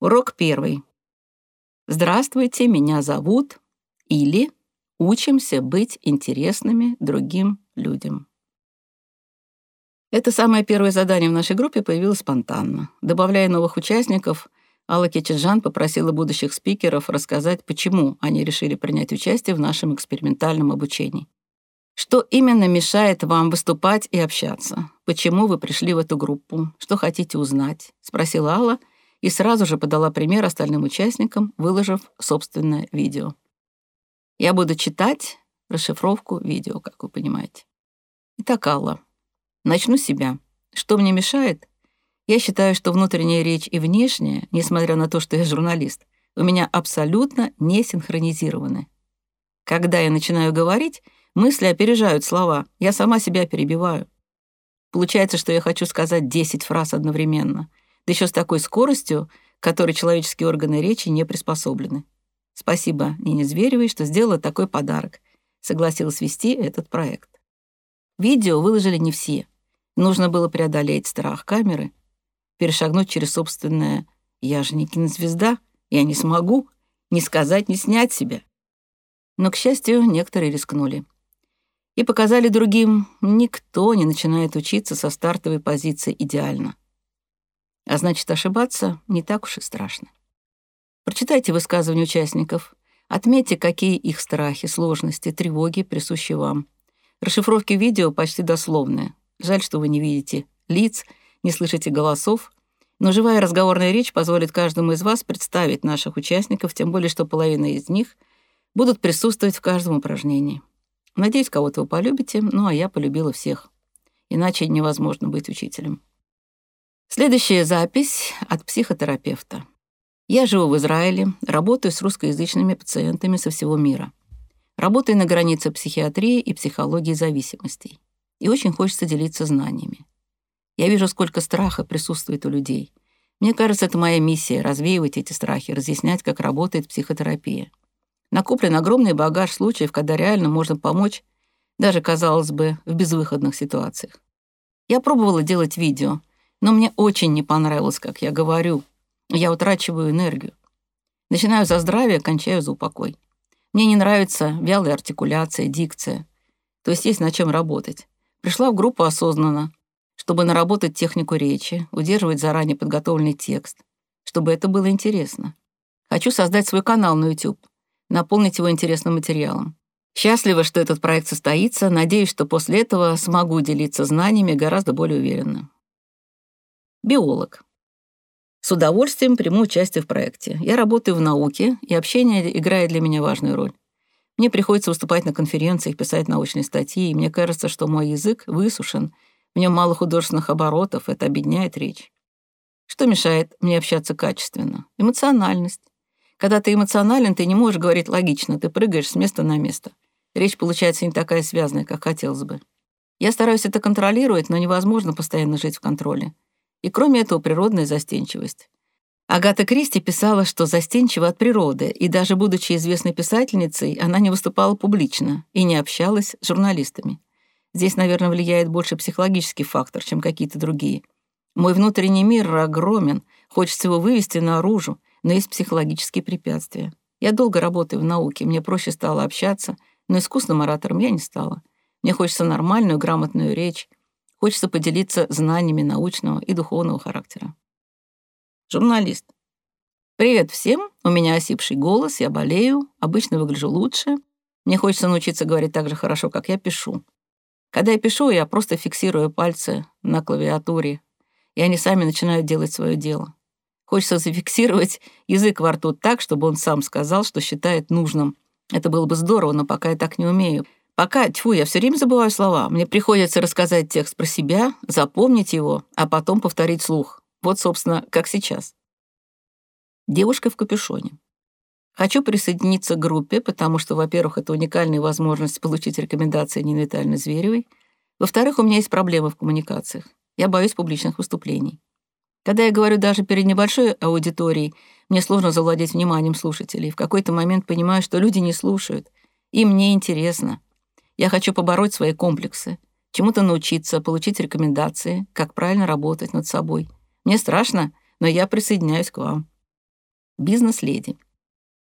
Урок первый. Здравствуйте, меня зовут или учимся быть интересными другим людям. Это самое первое задание в нашей группе появилось спонтанно. Добавляя новых участников, Алла Кичиджан попросила будущих спикеров рассказать, почему они решили принять участие в нашем экспериментальном обучении. Что именно мешает вам выступать и общаться? Почему вы пришли в эту группу? Что хотите узнать? Спросила Алла, и сразу же подала пример остальным участникам, выложив собственное видео. Я буду читать расшифровку видео, как вы понимаете. Итак, Алла, начну с себя. Что мне мешает? Я считаю, что внутренняя речь и внешняя, несмотря на то, что я журналист, у меня абсолютно не синхронизированы. Когда я начинаю говорить, мысли опережают слова, я сама себя перебиваю. Получается, что я хочу сказать 10 фраз одновременно — да еще с такой скоростью, которой человеческие органы речи не приспособлены. Спасибо Нине Зверевой, что сделала такой подарок. Согласилась вести этот проект. Видео выложили не все. Нужно было преодолеть страх камеры, перешагнуть через собственное «я же не кинозвезда, я не смогу», не сказать, не снять себя. Но, к счастью, некоторые рискнули. И показали другим, никто не начинает учиться со стартовой позиции идеально. А значит, ошибаться не так уж и страшно. Прочитайте высказывания участников, отметьте, какие их страхи, сложности, тревоги присущи вам. Расшифровки видео почти дословные. Жаль, что вы не видите лиц, не слышите голосов, но живая разговорная речь позволит каждому из вас представить наших участников, тем более, что половина из них будут присутствовать в каждом упражнении. Надеюсь, кого-то вы полюбите, ну а я полюбила всех. Иначе невозможно быть учителем. Следующая запись от психотерапевта. Я живу в Израиле, работаю с русскоязычными пациентами со всего мира. Работаю на границе психиатрии и психологии зависимостей. И очень хочется делиться знаниями. Я вижу, сколько страха присутствует у людей. Мне кажется, это моя миссия — развеивать эти страхи, разъяснять, как работает психотерапия. Накоплен огромный багаж случаев, когда реально можно помочь, даже, казалось бы, в безвыходных ситуациях. Я пробовала делать видео — но мне очень не понравилось, как я говорю. Я утрачиваю энергию. Начинаю за здравие, кончаю за упокой. Мне не нравится вялая артикуляция, дикция. То есть есть над чем работать. Пришла в группу осознанно, чтобы наработать технику речи, удерживать заранее подготовленный текст, чтобы это было интересно. Хочу создать свой канал на YouTube, наполнить его интересным материалом. Счастлива, что этот проект состоится, надеюсь, что после этого смогу делиться знаниями гораздо более уверенно. Биолог. С удовольствием приму участие в проекте. Я работаю в науке, и общение играет для меня важную роль. Мне приходится выступать на конференциях, писать научные статьи, и мне кажется, что мой язык высушен, в нем мало художественных оборотов, это объединяет речь. Что мешает мне общаться качественно? Эмоциональность. Когда ты эмоционален, ты не можешь говорить логично, ты прыгаешь с места на место. Речь получается не такая связанная, как хотелось бы. Я стараюсь это контролировать, но невозможно постоянно жить в контроле. И кроме этого, природная застенчивость. Агата Кристи писала, что застенчива от природы, и даже будучи известной писательницей, она не выступала публично и не общалась с журналистами. Здесь, наверное, влияет больше психологический фактор, чем какие-то другие. Мой внутренний мир огромен, хочется его вывести наружу, но есть психологические препятствия. Я долго работаю в науке, мне проще стало общаться, но искусным оратором я не стала. Мне хочется нормальную, грамотную речь, Хочется поделиться знаниями научного и духовного характера. Журналист. Привет всем, у меня осипший голос, я болею, обычно выгляжу лучше. Мне хочется научиться говорить так же хорошо, как я пишу. Когда я пишу, я просто фиксирую пальцы на клавиатуре, и они сами начинают делать свое дело. Хочется зафиксировать язык во рту так, чтобы он сам сказал, что считает нужным. Это было бы здорово, но пока я так не умею. Пока, тьфу, я все время забываю слова. Мне приходится рассказать текст про себя, запомнить его, а потом повторить слух. Вот, собственно, как сейчас. Девушка в капюшоне. Хочу присоединиться к группе, потому что, во-первых, это уникальная возможность получить рекомендации Нины Витальевны Зверевой. Во-вторых, у меня есть проблемы в коммуникациях. Я боюсь публичных выступлений. Когда я говорю даже перед небольшой аудиторией, мне сложно завладеть вниманием слушателей. В какой-то момент понимаю, что люди не слушают. Им не интересно. Я хочу побороть свои комплексы, чему-то научиться, получить рекомендации, как правильно работать над собой. Мне страшно, но я присоединяюсь к вам. бизнес-леди.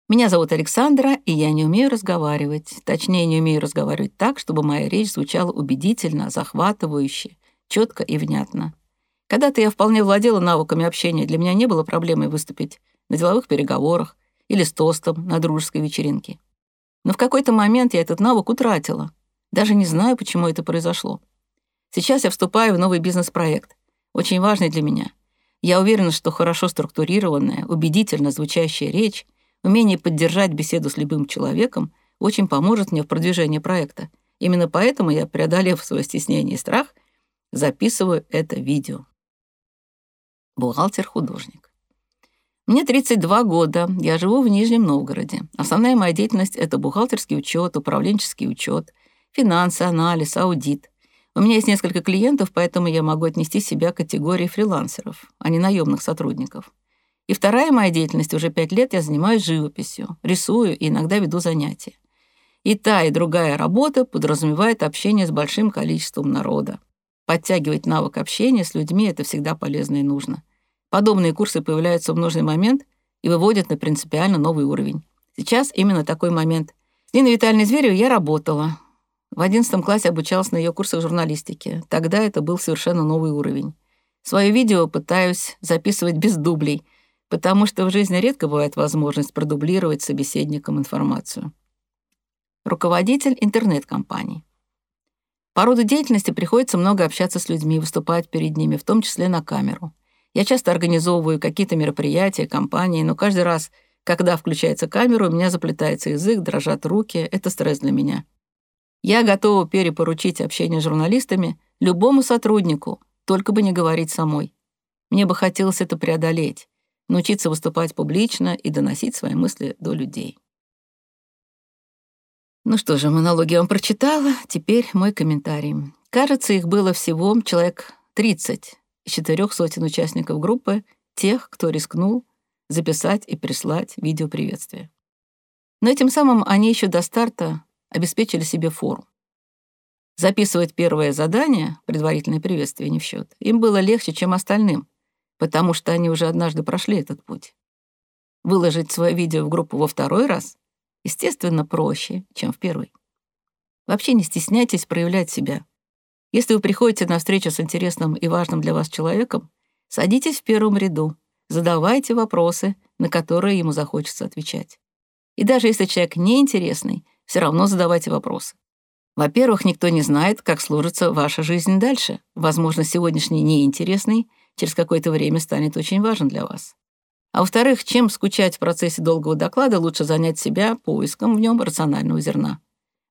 Меня зовут Александра, и я не умею разговаривать. Точнее, не умею разговаривать так, чтобы моя речь звучала убедительно, захватывающе, четко и внятно. Когда-то я вполне владела навыками общения, для меня не было проблемой выступить на деловых переговорах или с тостом на дружеской вечеринке. Но в какой-то момент я этот навык утратила. Даже не знаю, почему это произошло. Сейчас я вступаю в новый бизнес-проект, очень важный для меня. Я уверена, что хорошо структурированная, убедительно звучащая речь Умение поддержать беседу с любым человеком очень поможет мне в продвижении проекта. Именно поэтому я, преодолев свое стеснение и страх, записываю это видео. Бухгалтер-художник. Мне 32 года, я живу в Нижнем Новгороде. Основная моя деятельность — это бухгалтерский учет, управленческий учет, финансы, анализ, аудит. У меня есть несколько клиентов, поэтому я могу отнести себя к категории фрилансеров, а не наемных сотрудников. И вторая моя деятельность, уже пять лет я занимаюсь живописью, рисую и иногда веду занятия. И та, и другая работа подразумевает общение с большим количеством народа. Подтягивать навык общения с людьми — это всегда полезно и нужно. Подобные курсы появляются в нужный момент и выводят на принципиально новый уровень. Сейчас именно такой момент. С Ниной Витальевной Зверевой я работала. В одиннадцатом классе обучалась на ее курсах журналистики. Тогда это был совершенно новый уровень. Свое видео пытаюсь записывать без дублей — потому что в жизни редко бывает возможность продублировать собеседникам информацию. Руководитель интернет-компании. По роду деятельности приходится много общаться с людьми, выступать перед ними, в том числе на камеру. Я часто организовываю какие-то мероприятия, компании, но каждый раз, когда включается камера, у меня заплетается язык, дрожат руки. Это стресс для меня. Я готова перепоручить общение с журналистами любому сотруднику, только бы не говорить самой. Мне бы хотелось это преодолеть научиться выступать публично и доносить свои мысли до людей. Ну что же, монологи я вам прочитала, теперь мой комментарий. Кажется, их было всего человек 30 из четырех сотен участников группы, тех, кто рискнул записать и прислать видео приветствия. Но этим самым они еще до старта обеспечили себе фору. Записывать первое задание, предварительное приветствие не в счет, им было легче, чем остальным, потому что они уже однажды прошли этот путь. Выложить свое видео в группу во второй раз, естественно, проще, чем в первый. Вообще не стесняйтесь проявлять себя. Если вы приходите на встречу с интересным и важным для вас человеком, садитесь в первом ряду, задавайте вопросы, на которые ему захочется отвечать. И даже если человек неинтересный, все равно задавайте вопросы. Во-первых, никто не знает, как сложится ваша жизнь дальше. Возможно, сегодняшний неинтересный через какое-то время станет очень важен для вас. А во-вторых, чем скучать в процессе долгого доклада, лучше занять себя поиском в нем рационального зерна.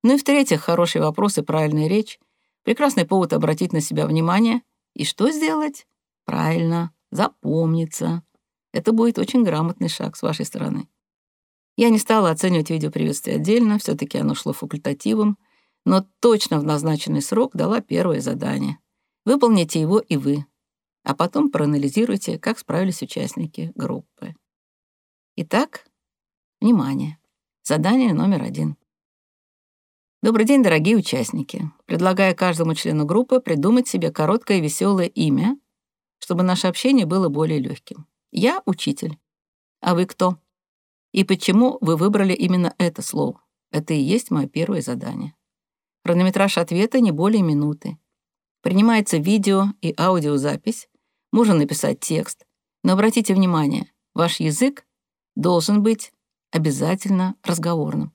Ну и в-третьих, хороший вопрос и правильная речь — прекрасный повод обратить на себя внимание. И что сделать? Правильно, запомниться. Это будет очень грамотный шаг с вашей стороны. Я не стала оценивать видео приветствия отдельно, все таки оно шло факультативом, но точно в назначенный срок дала первое задание. Выполните его и вы, а потом проанализируйте, как справились участники группы. Итак, внимание. Задание номер один. Добрый день, дорогие участники. Предлагаю каждому члену группы придумать себе короткое веселое имя, чтобы наше общение было более легким. Я учитель. А вы кто? И почему вы выбрали именно это слово? Это и есть мое первое задание. Хронометраж ответа не более минуты. Принимается видео и аудиозапись, можно написать текст, но обратите внимание, ваш язык должен быть обязательно разговорным.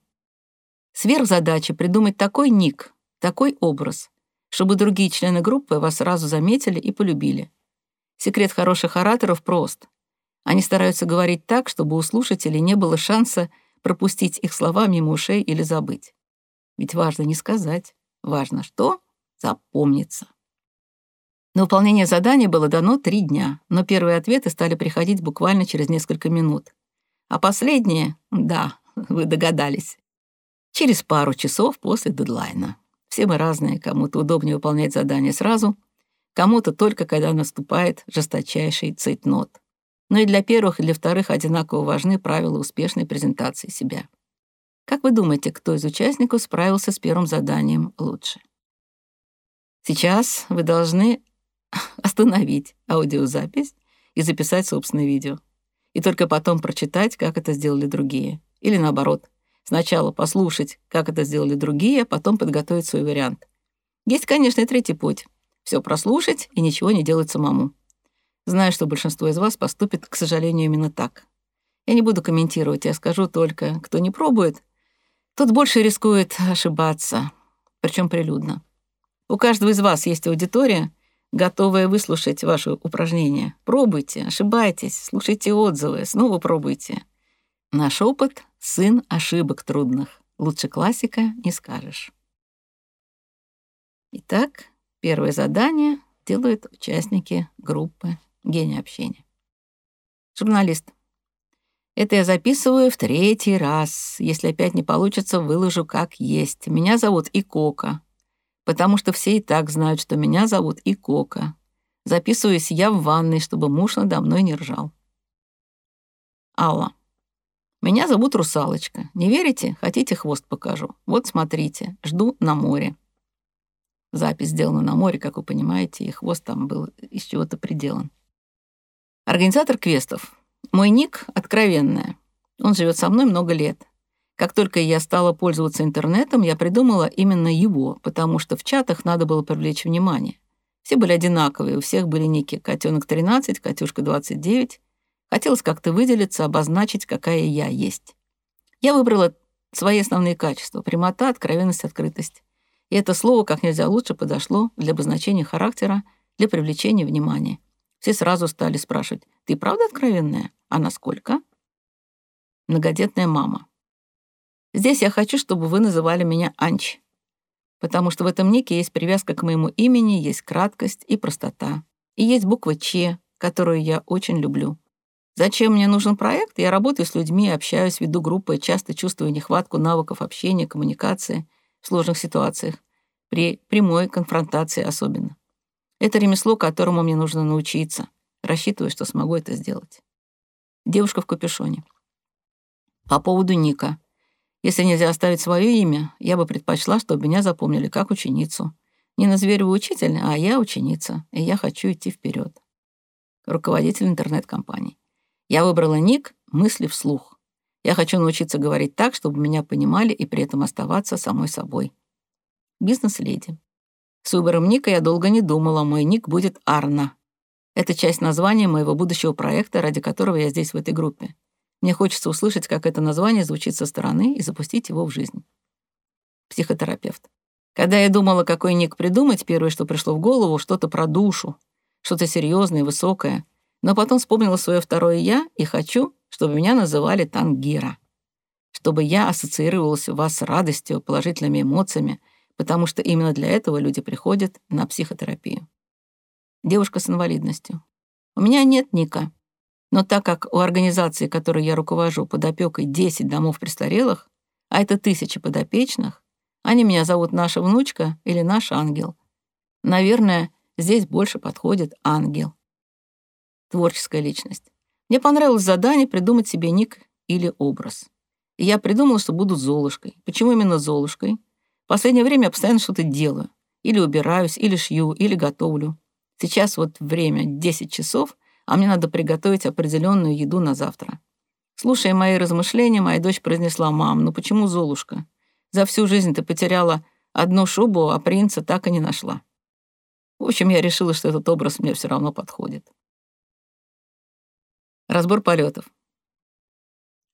Сверхзадача — придумать такой ник, такой образ, чтобы другие члены группы вас сразу заметили и полюбили. Секрет хороших ораторов прост. Они стараются говорить так, чтобы у слушателей не было шанса пропустить их слова мимо ушей или забыть. Ведь важно не сказать, важно что? Запомниться. На выполнение задания было дано три дня, но первые ответы стали приходить буквально через несколько минут. А последние, да, вы догадались, через пару часов после дедлайна. Все мы разные, кому-то удобнее выполнять задание сразу, кому-то только когда наступает жесточайший цейтнот. Но и для первых, и для вторых одинаково важны правила успешной презентации себя. Как вы думаете, кто из участников справился с первым заданием лучше? Сейчас вы должны остановить аудиозапись и записать собственное видео. и только потом прочитать, как это сделали другие. Или наоборот, сначала послушать, как это сделали другие, а потом подготовить свой вариант. Есть, конечно, и третий путь. Все прослушать и ничего не делать самому. Знаю, что большинство из вас поступит, к сожалению, именно так. Я не буду комментировать, я скажу только, кто не пробует, тот больше рискует ошибаться, причем прилюдно. У каждого из вас есть аудитория, готовая выслушать ваши упражнения. Пробуйте, ошибайтесь, слушайте отзывы, снова пробуйте. Наш опыт — сын ошибок трудных. Лучше классика не скажешь. Итак, первое задание делают участники группы «Гений общения». Журналист. Это я записываю в третий раз. Если опять не получится, выложу как есть. Меня зовут Икока потому что все и так знают, что меня зовут Икока. Записываюсь я в ванной, чтобы муж надо мной не ржал. Алла. Меня зовут Русалочка. Не верите? Хотите, хвост покажу? Вот смотрите. Жду на море. Запись сделана на море, как вы понимаете, и хвост там был из чего-то приделан. Организатор квестов. Мой ник — откровенная. Он живет со мной много лет. Как только я стала пользоваться интернетом, я придумала именно его, потому что в чатах надо было привлечь внимание. Все были одинаковые, у всех были ники «Котенок 13», «Катюшка 29». Хотелось как-то выделиться, обозначить, какая я есть. Я выбрала свои основные качества — прямота, откровенность, открытость. И это слово как нельзя лучше подошло для обозначения характера, для привлечения внимания. Все сразу стали спрашивать, «Ты правда откровенная? А насколько?» Многодетная мама. Здесь я хочу, чтобы вы называли меня Анч, потому что в этом нике есть привязка к моему имени, есть краткость и простота. И есть буква Ч, которую я очень люблю. Зачем мне нужен проект? Я работаю с людьми, общаюсь, веду группы, часто чувствую нехватку навыков общения, коммуникации в сложных ситуациях, при прямой конфронтации особенно. Это ремесло, которому мне нужно научиться. Рассчитываю, что смогу это сделать. Девушка в капюшоне. По поводу Ника. Если нельзя оставить свое имя, я бы предпочла, чтобы меня запомнили как ученицу. Нина Зверева учитель, а я ученица, и я хочу идти вперед. Руководитель интернет-компании. Я выбрала ник «Мысли вслух». Я хочу научиться говорить так, чтобы меня понимали и при этом оставаться самой собой. Бизнес-леди. С выбором ника я долго не думала, мой ник будет Арна. Это часть названия моего будущего проекта, ради которого я здесь в этой группе. Мне хочется услышать, как это название звучит со стороны и запустить его в жизнь. Психотерапевт. Когда я думала, какой ник придумать, первое, что пришло в голову, что-то про душу, что-то серьезное, высокое. Но потом вспомнила свое второе «я» и хочу, чтобы меня называли Тангира. Чтобы я ассоциировалась у вас с радостью, положительными эмоциями, потому что именно для этого люди приходят на психотерапию. Девушка с инвалидностью. У меня нет ника, но так как у организации, которой я руковожу, под опекой 10 домов престарелых, а это тысячи подопечных, они меня зовут наша внучка или наш ангел. Наверное, здесь больше подходит ангел. Творческая личность. Мне понравилось задание придумать себе ник или образ. И я придумала, что буду Золушкой. Почему именно Золушкой? Последнее время я постоянно что-то делаю. Или убираюсь, или шью, или готовлю. Сейчас вот время 10 часов, а мне надо приготовить определенную еду на завтра. Слушая мои размышления, моя дочь произнесла, «Мам, ну почему Золушка? За всю жизнь ты потеряла одну шубу, а принца так и не нашла». В общем, я решила, что этот образ мне все равно подходит. Разбор полетов.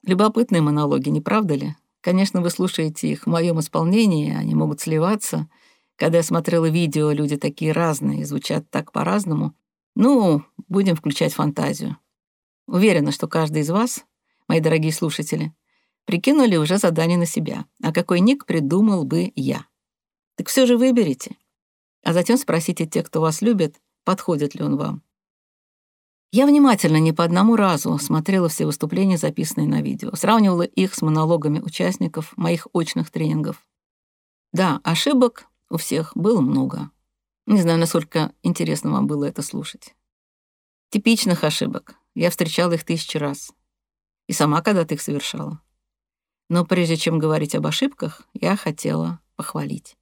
Любопытные монологи, не правда ли? Конечно, вы слушаете их в моем исполнении, они могут сливаться. Когда я смотрела видео, люди такие разные, звучат так по-разному. Ну, будем включать фантазию. Уверена, что каждый из вас, мои дорогие слушатели, прикинули уже задание на себя, а какой ник придумал бы я. Так все же выберите. А затем спросите тех, кто вас любит, подходит ли он вам. Я внимательно не по одному разу смотрела все выступления, записанные на видео, сравнивала их с монологами участников моих очных тренингов. Да, ошибок у всех было много. Не знаю, насколько интересно вам было это слушать. Типичных ошибок. Я встречала их тысячи раз. И сама когда-то их совершала. Но прежде чем говорить об ошибках, я хотела похвалить.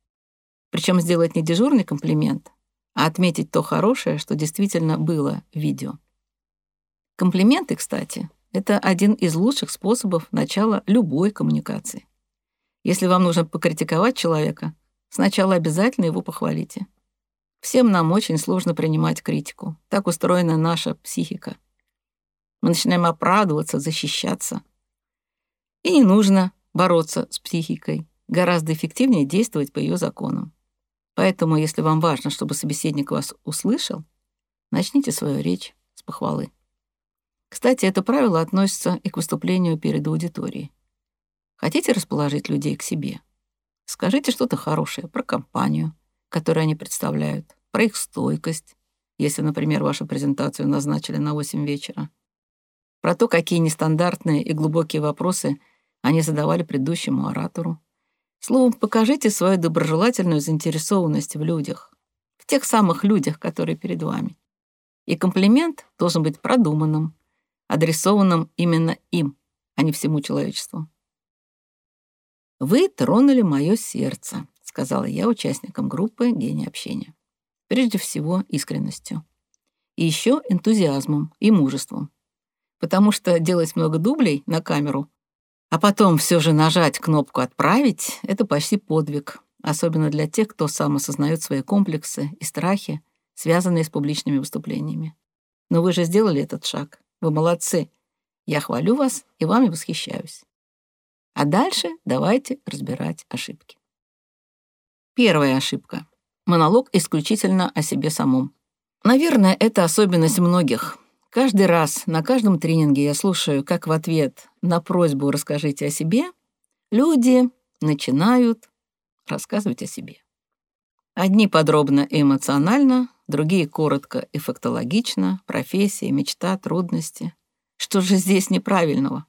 Причем сделать не дежурный комплимент, а отметить то хорошее, что действительно было в видео. Комплименты, кстати, Это один из лучших способов начала любой коммуникации. Если вам нужно покритиковать человека, сначала обязательно его похвалите. Всем нам очень сложно принимать критику. Так устроена наша психика. Мы начинаем оправдываться, защищаться. И не нужно бороться с психикой. Гораздо эффективнее действовать по ее законам. Поэтому, если вам важно, чтобы собеседник вас услышал, начните свою речь с похвалы. Кстати, это правило относится и к выступлению перед аудиторией. Хотите расположить людей к себе? Скажите что-то хорошее про компанию, которую они представляют, про их стойкость, если, например, вашу презентацию назначили на 8 вечера, про то, какие нестандартные и глубокие вопросы они задавали предыдущему оратору. Словом, покажите свою доброжелательную заинтересованность в людях, в тех самых людях, которые перед вами. И комплимент должен быть продуманным, адресованным именно им, а не всему человечеству. «Вы тронули мое сердце», — сказала я участникам группы «Гений общения». Прежде всего, искренностью. И еще энтузиазмом и мужеством. Потому что делать много дублей на камеру, а потом все же нажать кнопку «Отправить» — это почти подвиг, особенно для тех, кто сам осознает свои комплексы и страхи, связанные с публичными выступлениями. Но вы же сделали этот шаг. Вы молодцы. Я хвалю вас и вами восхищаюсь. А дальше давайте разбирать ошибки. Первая ошибка. Монолог исключительно о себе самом. Наверное, это особенность многих. Каждый раз на каждом тренинге я слушаю, как в ответ на просьбу «расскажите о себе» люди начинают рассказывать о себе. Одни подробно и эмоционально, другие коротко и фактологично, профессия, мечта, трудности. Что же здесь неправильного?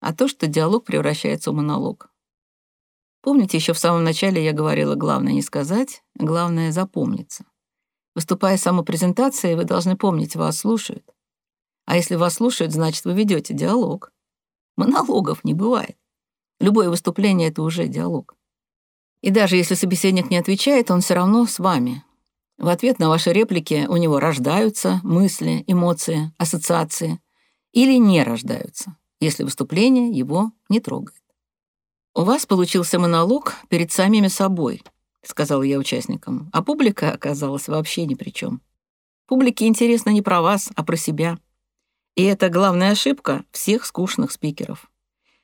А то, что диалог превращается в монолог. Помните, еще в самом начале я говорила, главное не сказать, главное запомниться. Выступая самопрезентацией, вы должны помнить, вас слушают. А если вас слушают, значит, вы ведете диалог. Монологов не бывает. Любое выступление — это уже диалог. И даже если собеседник не отвечает, он все равно с вами, в ответ на ваши реплики у него рождаются мысли, эмоции, ассоциации или не рождаются, если выступление его не трогает. «У вас получился монолог перед самими собой», — сказал я участникам, а публика оказалась вообще ни при чем. Публике интересно не про вас, а про себя. И это главная ошибка всех скучных спикеров.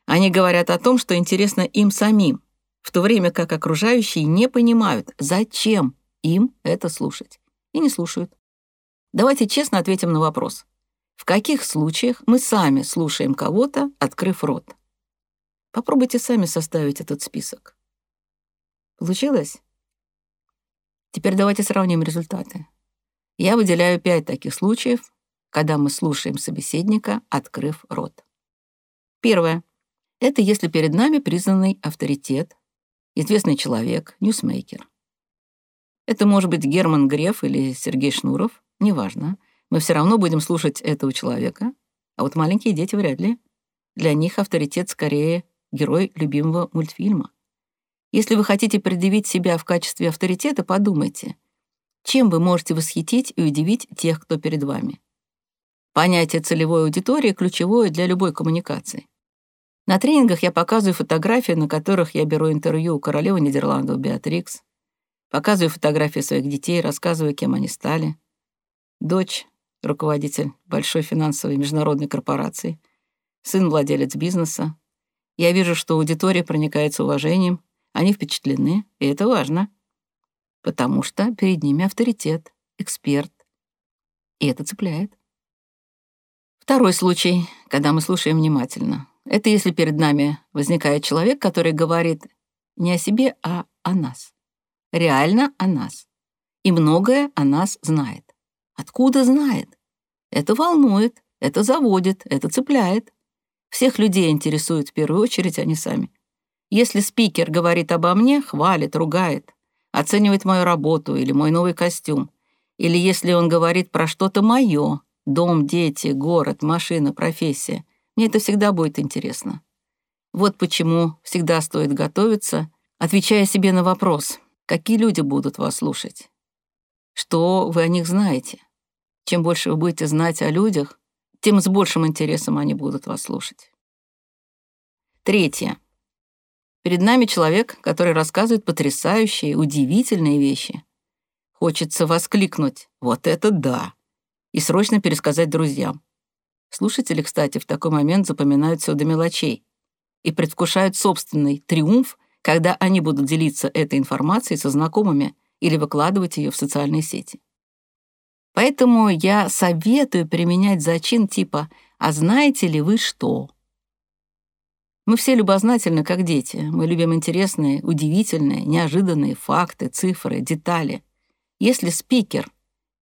Они говорят о том, что интересно им самим, в то время как окружающие не понимают, зачем им это слушать. И не слушают. Давайте честно ответим на вопрос. В каких случаях мы сами слушаем кого-то, открыв рот? Попробуйте сами составить этот список. Получилось? Теперь давайте сравним результаты. Я выделяю пять таких случаев, когда мы слушаем собеседника, открыв рот. Первое. Это если перед нами признанный авторитет, известный человек, ньюсмейкер. Это может быть Герман Греф или Сергей Шнуров, неважно. Мы все равно будем слушать этого человека. А вот маленькие дети вряд ли. Для них авторитет скорее герой любимого мультфильма. Если вы хотите предъявить себя в качестве авторитета, подумайте, чем вы можете восхитить и удивить тех, кто перед вами. Понятие целевой аудитории ключевое для любой коммуникации. На тренингах я показываю фотографии, на которых я беру интервью у королевы Нидерландов Беатрикс, Показываю фотографии своих детей, рассказываю, кем они стали. Дочь — руководитель большой финансовой международной корпорации. Сын — владелец бизнеса. Я вижу, что аудитория проникается уважением, они впечатлены, и это важно. Потому что перед ними авторитет, эксперт. И это цепляет. Второй случай, когда мы слушаем внимательно. Это если перед нами возникает человек, который говорит не о себе, а о нас реально о нас. И многое о нас знает. Откуда знает? Это волнует, это заводит, это цепляет. Всех людей интересует в первую очередь они сами. Если спикер говорит обо мне, хвалит, ругает, оценивает мою работу или мой новый костюм, или если он говорит про что-то мое, дом, дети, город, машина, профессия, мне это всегда будет интересно. Вот почему всегда стоит готовиться, отвечая себе на вопрос, Какие люди будут вас слушать? Что вы о них знаете? Чем больше вы будете знать о людях, тем с большим интересом они будут вас слушать. Третье. Перед нами человек, который рассказывает потрясающие, удивительные вещи. Хочется воскликнуть «Вот это да!» и срочно пересказать друзьям. Слушатели, кстати, в такой момент запоминают все до мелочей и предвкушают собственный триумф, когда они будут делиться этой информацией со знакомыми или выкладывать ее в социальные сети. Поэтому я советую применять зачин типа «А знаете ли вы что?». Мы все любознательны, как дети. Мы любим интересные, удивительные, неожиданные факты, цифры, детали. Если спикер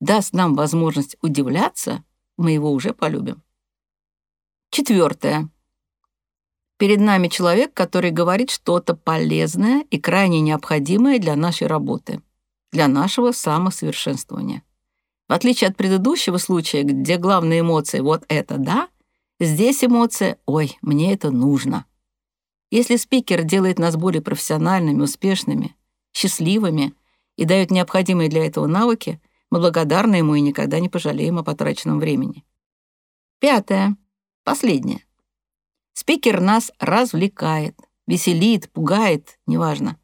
даст нам возможность удивляться, мы его уже полюбим. Четвертое. Перед нами человек, который говорит что-то полезное и крайне необходимое для нашей работы, для нашего самосовершенствования. В отличие от предыдущего случая, где главная эмоция «вот это да», здесь эмоция «ой, мне это нужно». Если спикер делает нас более профессиональными, успешными, счастливыми и дает необходимые для этого навыки, мы благодарны ему и никогда не пожалеем о потраченном времени. Пятое. Последнее. Спикер нас развлекает, веселит, пугает, неважно.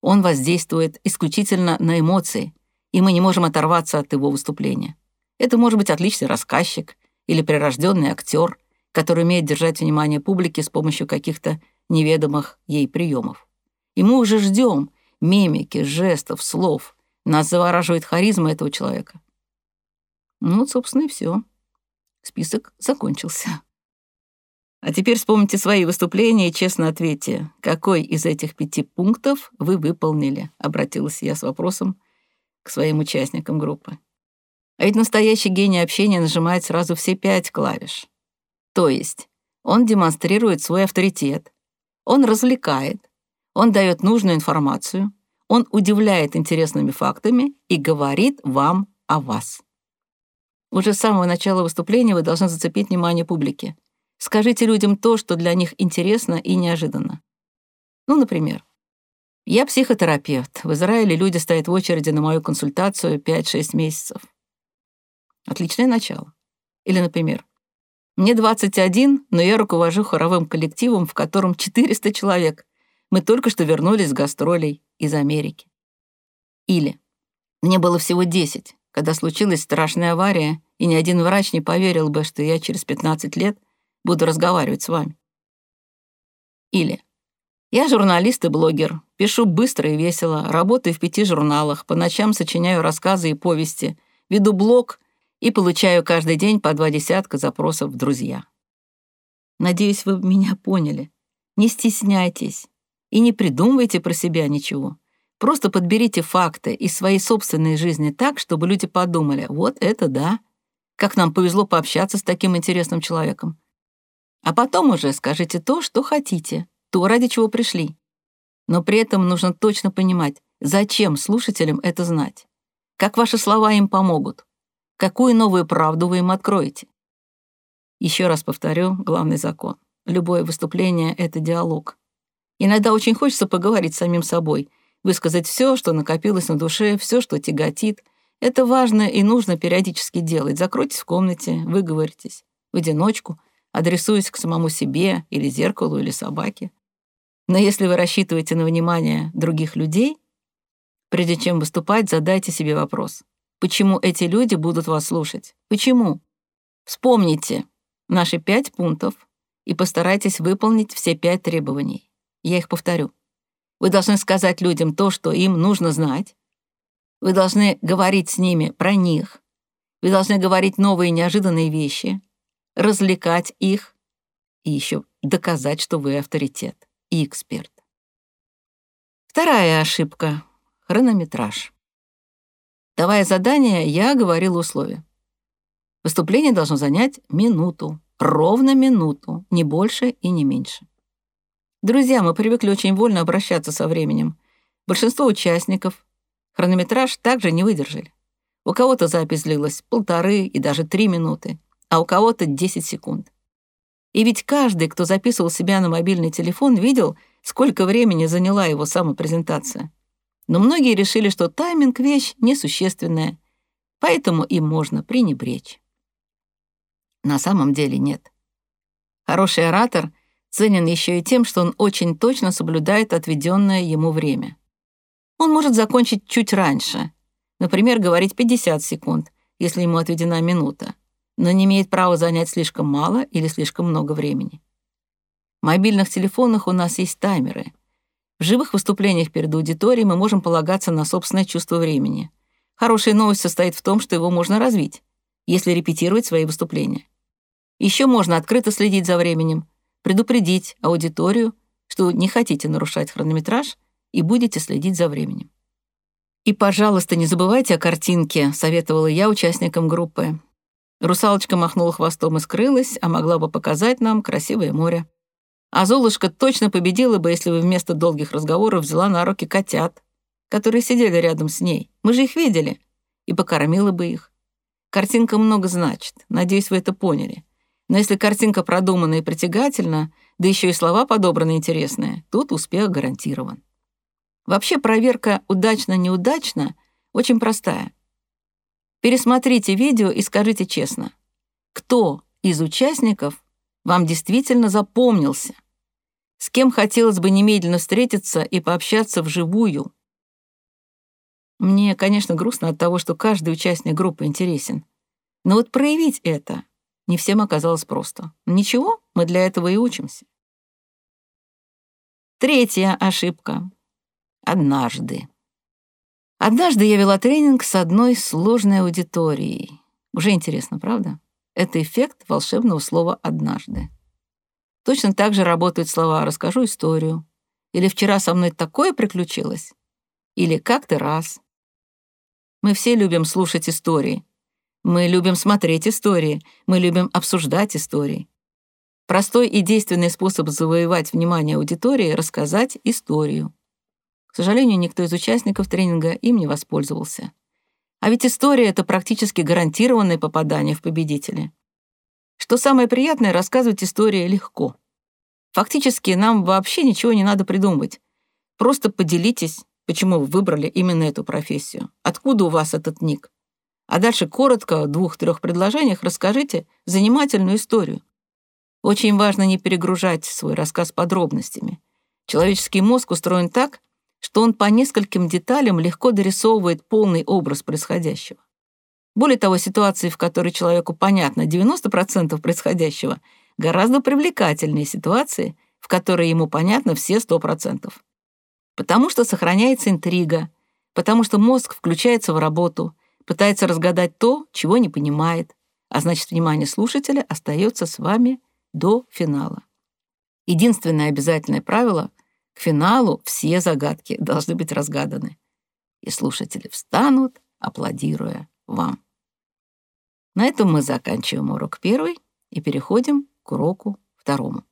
Он воздействует исключительно на эмоции — и мы не можем оторваться от его выступления. Это может быть отличный рассказчик или прирожденный актер, который умеет держать внимание публики с помощью каких-то неведомых ей приемов. И мы уже ждем мимики, жестов, слов. Нас завораживает харизма этого человека. Ну, вот, собственно, и все. Список закончился. А теперь вспомните свои выступления и честно ответьте, какой из этих пяти пунктов вы выполнили, обратилась я с вопросом к своим участникам группы. А ведь настоящий гений общения нажимает сразу все пять клавиш. То есть он демонстрирует свой авторитет, он развлекает, он дает нужную информацию, он удивляет интересными фактами и говорит вам о вас. Уже с самого начала выступления вы должны зацепить внимание публики. Скажите людям то, что для них интересно и неожиданно. Ну, например, я психотерапевт. В Израиле люди стоят в очереди на мою консультацию 5-6 месяцев. Отличное начало. Или, например, мне 21, но я руковожу хоровым коллективом, в котором 400 человек. Мы только что вернулись с гастролей из Америки. Или мне было всего 10, когда случилась страшная авария, и ни один врач не поверил бы, что я через 15 лет буду разговаривать с вами. Или я журналист и блогер, пишу быстро и весело, работаю в пяти журналах, по ночам сочиняю рассказы и повести, веду блог и получаю каждый день по два десятка запросов в друзья. Надеюсь, вы меня поняли. Не стесняйтесь и не придумывайте про себя ничего. Просто подберите факты из своей собственной жизни так, чтобы люди подумали, вот это да, как нам повезло пообщаться с таким интересным человеком. А потом уже скажите то, что хотите, то, ради чего пришли. Но при этом нужно точно понимать, зачем слушателям это знать, как ваши слова им помогут, какую новую правду вы им откроете. Еще раз повторю главный закон. Любое выступление — это диалог. Иногда очень хочется поговорить с самим собой, высказать все, что накопилось на душе, все, что тяготит. Это важно и нужно периодически делать. Закройтесь в комнате, выговоритесь, в одиночку, адресуясь к самому себе или зеркалу, или собаке. Но если вы рассчитываете на внимание других людей, прежде чем выступать, задайте себе вопрос. Почему эти люди будут вас слушать? Почему? Вспомните наши пять пунктов и постарайтесь выполнить все пять требований. Я их повторю. Вы должны сказать людям то, что им нужно знать. Вы должны говорить с ними про них. Вы должны говорить новые неожиданные вещи, развлекать их и еще доказать, что вы авторитет и эксперт. Вторая ошибка — хронометраж. Давая задание, я говорил условия. Выступление должно занять минуту, ровно минуту, не больше и не меньше. Друзья, мы привыкли очень вольно обращаться со временем. Большинство участников хронометраж также не выдержали. У кого-то запись длилась полторы и даже три минуты, а у кого-то 10 секунд. И ведь каждый, кто записывал себя на мобильный телефон, видел, сколько времени заняла его самопрезентация. Но многие решили, что тайминг — вещь несущественная, поэтому им можно пренебречь. На самом деле нет. Хороший оратор ценен еще и тем, что он очень точно соблюдает отведенное ему время. Он может закончить чуть раньше, например, говорить 50 секунд, если ему отведена минута, но не имеет права занять слишком мало или слишком много времени. В мобильных телефонах у нас есть таймеры. В живых выступлениях перед аудиторией мы можем полагаться на собственное чувство времени. Хорошая новость состоит в том, что его можно развить, если репетировать свои выступления. Еще можно открыто следить за временем, предупредить аудиторию, что не хотите нарушать хронометраж и будете следить за временем. «И, пожалуйста, не забывайте о картинке», — советовала я участникам группы. Русалочка махнула хвостом и скрылась, а могла бы показать нам красивое море. А Золушка точно победила бы, если бы вместо долгих разговоров взяла на руки котят, которые сидели рядом с ней. Мы же их видели. И покормила бы их. Картинка много значит. Надеюсь, вы это поняли. Но если картинка продумана и притягательна, да еще и слова подобраны интересные, тут успех гарантирован. Вообще проверка удачно-неудачно очень простая. Пересмотрите видео и скажите честно, кто из участников вам действительно запомнился, с кем хотелось бы немедленно встретиться и пообщаться вживую. Мне, конечно, грустно от того, что каждый участник группы интересен. Но вот проявить это не всем оказалось просто. Ничего, мы для этого и учимся. Третья ошибка. Однажды. Однажды я вела тренинг с одной сложной аудиторией. Уже интересно, правда? Это эффект волшебного слова «однажды». Точно так же работают слова «расскажу историю» или «вчера со мной такое приключилось» или «как-то раз». Мы все любим слушать истории, мы любим смотреть истории, мы любим обсуждать истории. Простой и действенный способ завоевать внимание аудитории — рассказать историю. К сожалению, никто из участников тренинга им не воспользовался. А ведь история — это практически гарантированное попадание в победители. Что самое приятное, рассказывать истории легко. Фактически нам вообще ничего не надо придумывать. Просто поделитесь, почему вы выбрали именно эту профессию. Откуда у вас этот ник? А дальше коротко, в двух-трех предложениях расскажите занимательную историю. Очень важно не перегружать свой рассказ подробностями. Человеческий мозг устроен так, что он по нескольким деталям легко дорисовывает полный образ происходящего. Более того, ситуации, в которой человеку понятно 90% происходящего, гораздо привлекательнее ситуации, в которой ему понятно все 100%. Потому что сохраняется интрига, потому что мозг включается в работу — пытается разгадать то, чего не понимает, а значит, внимание слушателя остается с вами до финала. Единственное обязательное правило — к финалу все загадки должны быть разгаданы, и слушатели встанут, аплодируя вам. На этом мы заканчиваем урок первый и переходим к уроку второму.